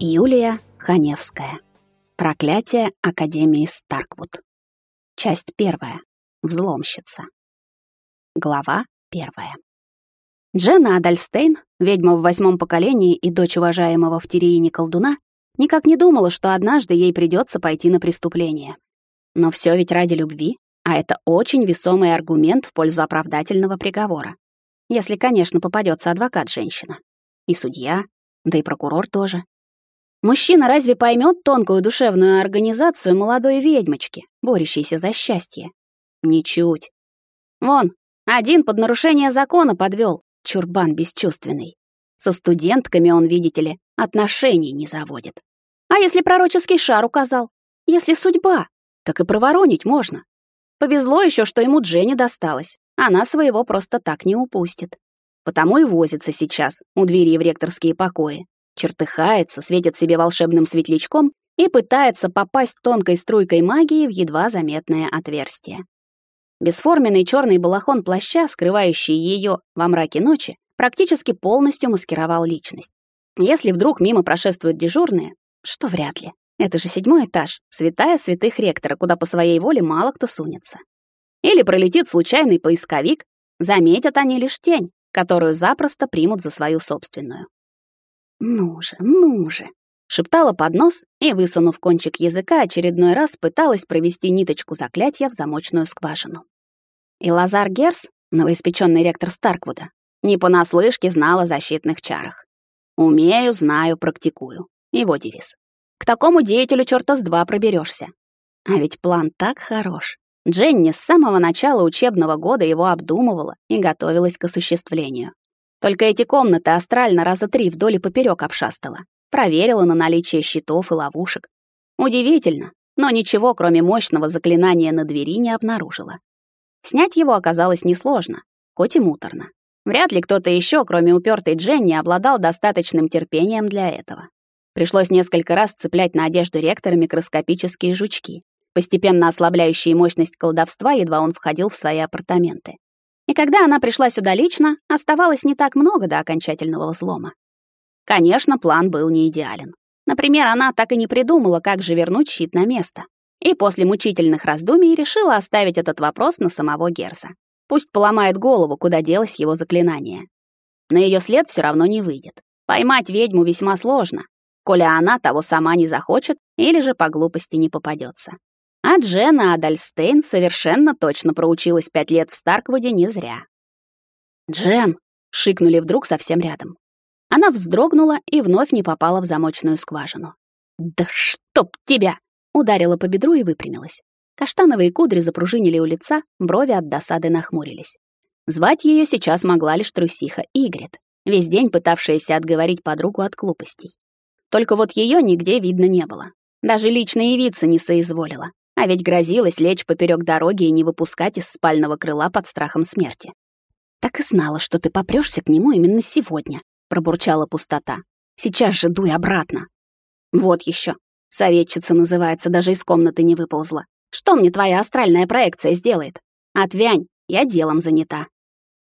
Юлия Ханевская. Проклятие Академии Старквуд. Часть первая. Взломщица. Глава первая. Дженна Адальстейн, ведьма в восьмом поколении и дочь уважаемого в Тириине колдуна, никак не думала, что однажды ей придется пойти на преступление. Но все ведь ради любви, а это очень весомый аргумент в пользу оправдательного приговора. Если, конечно, попадется адвокат-женщина. И судья, да и прокурор тоже. Мужчина разве поймет тонкую душевную организацию молодой ведьмочки, борющейся за счастье? Ничуть. Вон, один под нарушение закона подвел, чурбан бесчувственный. Со студентками он, видите ли, отношений не заводит. А если пророческий шар указал? Если судьба, так и проворонить можно. Повезло еще, что ему Дженни досталось. Она своего просто так не упустит. Потому и возится сейчас у двери в ректорские покои, чертыхается, светит себе волшебным светлячком и пытается попасть тонкой струйкой магии в едва заметное отверстие. Бесформенный черный балахон плаща, скрывающий ее во мраке ночи, практически полностью маскировал личность. Если вдруг мимо прошествуют дежурные, что вряд ли. Это же седьмой этаж, святая святых ректора, куда по своей воле мало кто сунется. Или пролетит случайный поисковик, заметят они лишь тень, которую запросто примут за свою собственную. «Ну же, ну же!» Шептала под нос и, высунув кончик языка, очередной раз пыталась провести ниточку заклятия в замочную скважину. И Лазар Герс, новоиспеченный ректор Старквуда, не понаслышке знал о защитных чарах. «Умею, знаю, практикую». Его девиз. К такому деятелю чёрта с два проберешься. А ведь план так хорош. Дженни с самого начала учебного года его обдумывала и готовилась к осуществлению. Только эти комнаты астрально раза три вдоль и поперёк обшастала. Проверила на наличие щитов и ловушек. Удивительно, но ничего, кроме мощного заклинания на двери, не обнаружила. Снять его оказалось несложно, хоть и муторно. Вряд ли кто-то еще, кроме упёртой Дженни, обладал достаточным терпением для этого. Пришлось несколько раз цеплять на одежду ректора микроскопические жучки, постепенно ослабляющие мощность колдовства, едва он входил в свои апартаменты. И когда она пришла сюда лично, оставалось не так много до окончательного взлома. Конечно, план был не идеален. Например, она так и не придумала, как же вернуть щит на место. И после мучительных раздумий решила оставить этот вопрос на самого Герса. Пусть поломает голову, куда делось его заклинание. На ее след все равно не выйдет. Поймать ведьму весьма сложно, коли она того сама не захочет или же по глупости не попадется. А Джена Адальстейн совершенно точно проучилась пять лет в Старквуде не зря. «Джен!» — шикнули вдруг совсем рядом. Она вздрогнула и вновь не попала в замочную скважину. «Да чтоб тебя!» — ударила по бедру и выпрямилась. Каштановые кудри запружинили у лица, брови от досады нахмурились. Звать ее сейчас могла лишь трусиха Игрит, весь день пытавшаяся отговорить подругу от глупостей. Только вот ее нигде видно не было. Даже лично явиться не соизволила. А ведь грозилась лечь поперек дороги и не выпускать из спального крыла под страхом смерти. «Так и знала, что ты попрёшься к нему именно сегодня», — пробурчала пустота. «Сейчас же дуй обратно». «Вот еще. Советчица называется, даже из комнаты не выползла. Что мне твоя астральная проекция сделает? Отвянь, я делом занята».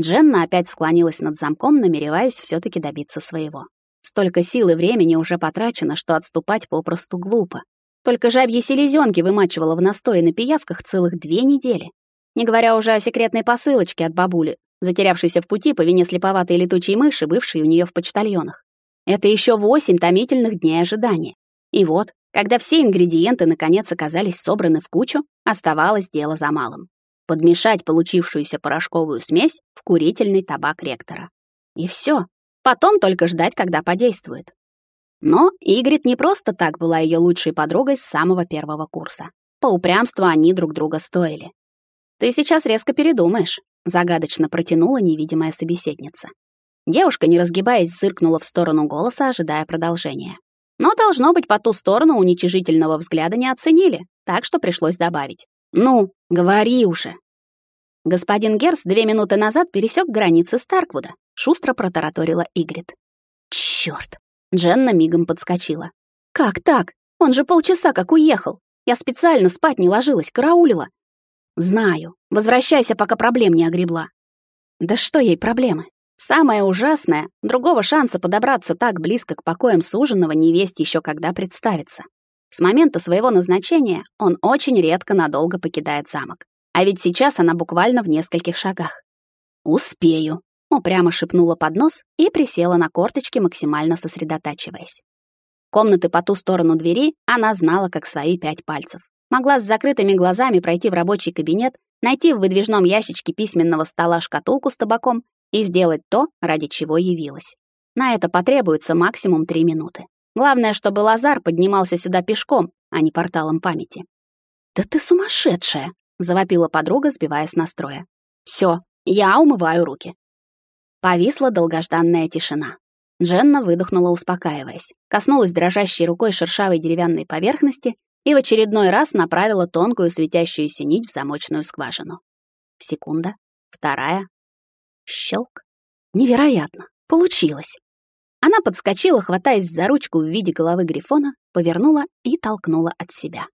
Дженна опять склонилась над замком, намереваясь все таки добиться своего. Столько сил и времени уже потрачено, что отступать попросту глупо. Только жабьи селезенки вымачивала в настое на пиявках целых две недели. Не говоря уже о секретной посылочке от бабули, затерявшейся в пути по вине слеповатой летучей мыши, бывшей у нее в почтальонах. Это еще восемь томительных дней ожидания. И вот, когда все ингредиенты наконец оказались собраны в кучу, оставалось дело за малым. Подмешать получившуюся порошковую смесь в курительный табак ректора. И все. Потом только ждать, когда подействует. Но Игрит не просто так была ее лучшей подругой с самого первого курса. По упрямству они друг друга стоили. «Ты сейчас резко передумаешь», — загадочно протянула невидимая собеседница. Девушка, не разгибаясь, зыркнула в сторону голоса, ожидая продолжения. Но, должно быть, по ту сторону уничижительного взгляда не оценили, так что пришлось добавить. «Ну, говори уже!» Господин Герс две минуты назад пересек границы Старквуда, шустро протараторила Игрит. «Чёрт! Дженна мигом подскочила. «Как так? Он же полчаса как уехал. Я специально спать не ложилась, караулила». «Знаю. Возвращайся, пока проблем не огребла». «Да что ей проблемы? Самое ужасное, другого шанса подобраться так близко к покоям суженого невесть еще когда представится. С момента своего назначения он очень редко надолго покидает замок. А ведь сейчас она буквально в нескольких шагах. «Успею», — упрямо шепнула под нос и присела на корточки, максимально сосредотачиваясь. Комнаты по ту сторону двери она знала как свои пять пальцев. Могла с закрытыми глазами пройти в рабочий кабинет, найти в выдвижном ящичке письменного стола шкатулку с табаком и сделать то, ради чего явилась. На это потребуется максимум три минуты. Главное, чтобы Лазар поднимался сюда пешком, а не порталом памяти. «Да ты сумасшедшая!» — завопила подруга, сбивая с настроя. «Всё, я умываю руки». Повисла долгожданная тишина. Дженна выдохнула, успокаиваясь, коснулась дрожащей рукой шершавой деревянной поверхности и в очередной раз направила тонкую светящуюся нить в замочную скважину. Секунда, вторая. Щелк. Невероятно. Получилось. Она подскочила, хватаясь за ручку в виде головы грифона, повернула и толкнула от себя.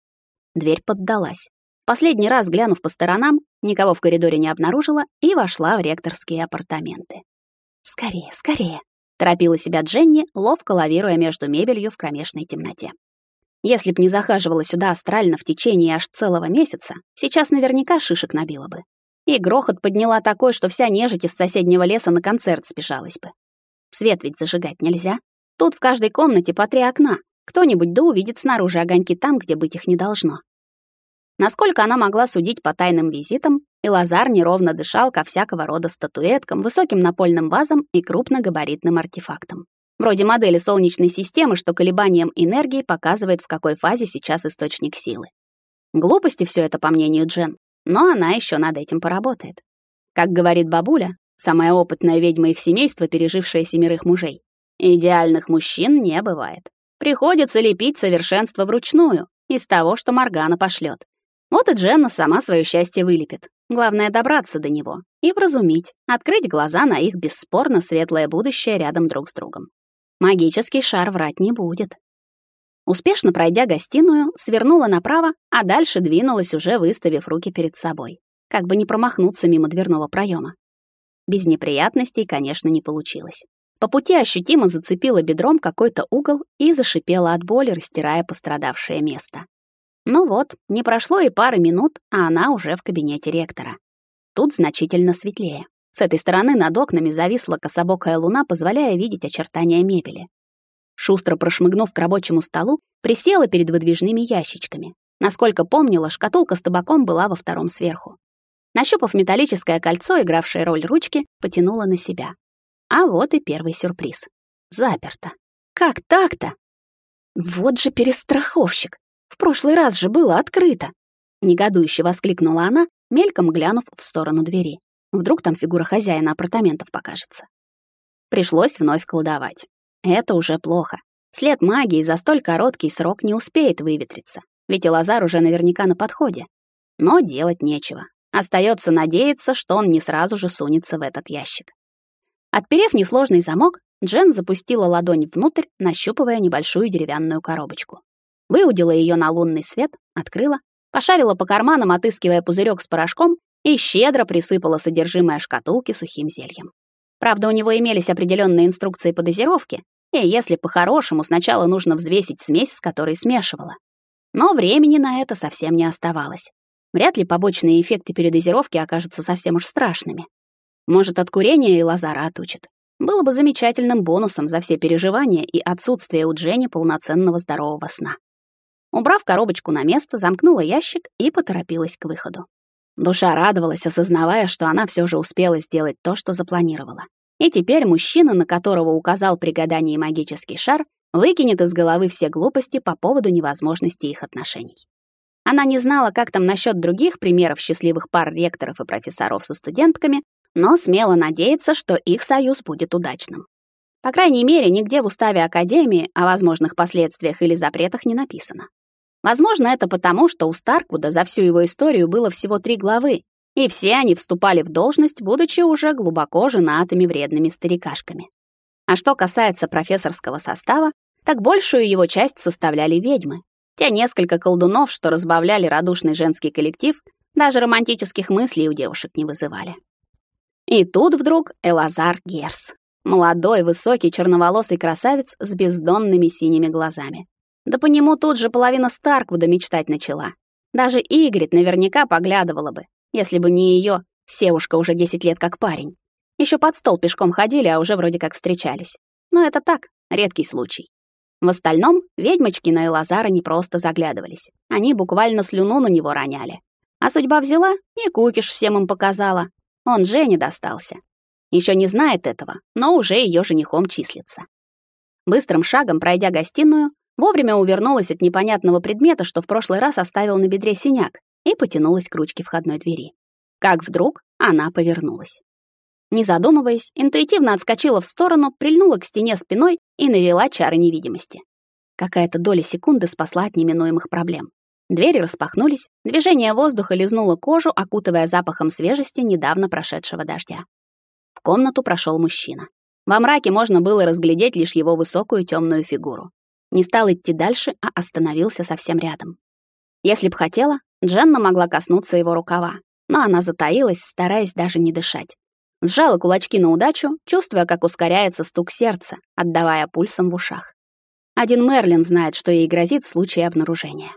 Дверь поддалась. Последний раз, глянув по сторонам, никого в коридоре не обнаружила и вошла в ректорские апартаменты. «Скорее, скорее!» — торопила себя Дженни, ловко лавируя между мебелью в кромешной темноте. Если б не захаживала сюда астрально в течение аж целого месяца, сейчас наверняка шишек набила бы. И грохот подняла такой, что вся нежить из соседнего леса на концерт спешалась бы. Свет ведь зажигать нельзя. Тут в каждой комнате по три окна. Кто-нибудь да увидит снаружи огоньки там, где быть их не должно. Насколько она могла судить по тайным визитам, и Лазар неровно дышал ко всякого рода статуэткам, высоким напольным вазам и крупногабаритным артефактам. Вроде модели Солнечной системы, что колебанием энергии показывает, в какой фазе сейчас источник силы. Глупости все это, по мнению Джен, но она еще над этим поработает. Как говорит бабуля, самая опытная ведьма их семейства, пережившая семерых мужей. Идеальных мужчин не бывает. Приходится лепить совершенство вручную, из того, что Моргана пошлет. Вот и Дженна сама свое счастье вылепит. Главное добраться до него и вразумить, открыть глаза на их бесспорно светлое будущее рядом друг с другом. Магический шар врать не будет. Успешно пройдя гостиную, свернула направо, а дальше двинулась уже выставив руки перед собой, как бы не промахнуться мимо дверного проема. Без неприятностей, конечно, не получилось. По пути ощутимо зацепила бедром какой-то угол и зашипела от боли, растирая пострадавшее место. Ну вот, не прошло и пары минут, а она уже в кабинете ректора. Тут значительно светлее. С этой стороны над окнами зависла кособокая луна, позволяя видеть очертания мебели. Шустро прошмыгнув к рабочему столу, присела перед выдвижными ящичками. Насколько помнила, шкатулка с табаком была во втором сверху. Нащупав металлическое кольцо, игравшее роль ручки, потянула на себя. А вот и первый сюрприз. Заперто. Как так-то? Вот же перестраховщик. Прошлый раз же было открыто. Негодующе воскликнула она, мельком глянув в сторону двери. Вдруг там фигура хозяина апартаментов покажется. Пришлось вновь колдовать. Это уже плохо. След магии за столь короткий срок не успеет выветриться, ведь и Лазар уже наверняка на подходе. Но делать нечего. Остается надеяться, что он не сразу же сунется в этот ящик. Отперев несложный замок, Джен запустила ладонь внутрь, нащупывая небольшую деревянную коробочку. Выудила ее на лунный свет, открыла, пошарила по карманам, отыскивая пузырек с порошком, и щедро присыпала содержимое шкатулки сухим зельем. Правда, у него имелись определенные инструкции по дозировке, и если по-хорошему, сначала нужно взвесить смесь, с которой смешивала. Но времени на это совсем не оставалось. Вряд ли побочные эффекты передозировки окажутся совсем уж страшными. Может, от курения и Лазара отучит. Было бы замечательным бонусом за все переживания и отсутствие у Дженни полноценного здорового сна. Убрав коробочку на место, замкнула ящик и поторопилась к выходу. Душа радовалась, осознавая, что она все же успела сделать то, что запланировала. И теперь мужчина, на которого указал при гадании магический шар, выкинет из головы все глупости по поводу невозможности их отношений. Она не знала, как там насчет других примеров счастливых пар ректоров и профессоров со студентками, но смело надеяться, что их союз будет удачным. По крайней мере, нигде в уставе Академии о возможных последствиях или запретах не написано. Возможно, это потому, что у Старквуда за всю его историю было всего три главы, и все они вступали в должность, будучи уже глубоко женатыми вредными старикашками. А что касается профессорского состава, так большую его часть составляли ведьмы. Те несколько колдунов, что разбавляли радушный женский коллектив, даже романтических мыслей у девушек не вызывали. И тут вдруг Элазар Герс. Молодой, высокий, черноволосый красавец с бездонными синими глазами. Да по нему тут же половина Старквуда мечтать начала. Даже Игрит наверняка поглядывала бы, если бы не ее, Севушка уже 10 лет как парень. Еще под стол пешком ходили, а уже вроде как встречались. Но это так, редкий случай. В остальном ведьмочки на Элазара не просто заглядывались. Они буквально слюну на него роняли. А судьба взяла и кукиш всем им показала. Он Жене достался. Еще не знает этого, но уже ее женихом числится. Быстрым шагом, пройдя гостиную, вовремя увернулась от непонятного предмета, что в прошлый раз оставил на бедре синяк, и потянулась к ручке входной двери. Как вдруг она повернулась. Не задумываясь, интуитивно отскочила в сторону, прильнула к стене спиной и навела чары невидимости. Какая-то доля секунды спасла от неминуемых проблем. Двери распахнулись, движение воздуха лизнуло кожу, окутывая запахом свежести недавно прошедшего дождя. В комнату прошел мужчина. Во мраке можно было разглядеть лишь его высокую темную фигуру. Не стал идти дальше, а остановился совсем рядом. Если б хотела, Дженна могла коснуться его рукава, но она затаилась, стараясь даже не дышать. Сжала кулачки на удачу, чувствуя, как ускоряется стук сердца, отдавая пульсом в ушах. Один Мерлин знает, что ей грозит в случае обнаружения.